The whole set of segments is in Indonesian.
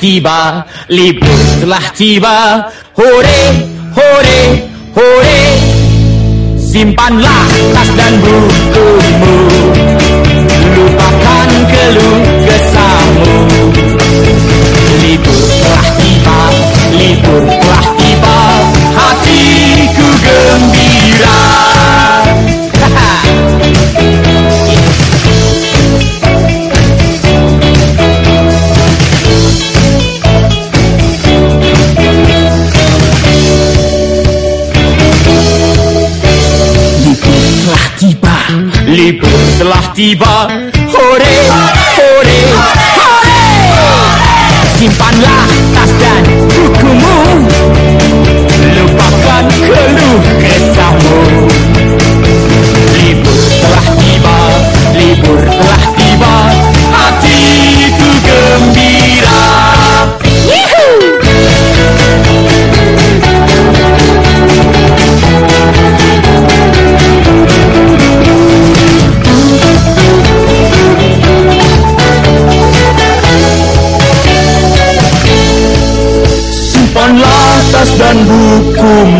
tiba, libur telah tiba. Hore, hore, hore. Simpanlah tas dan bukumu. Lupakan keluh kesahmu. Libur telah tiba, libur telah telah tiba. Hore, hore. dan bukumu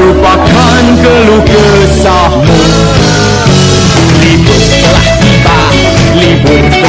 Lupakan keluh kesahmu. Libur telah tiba, libur telah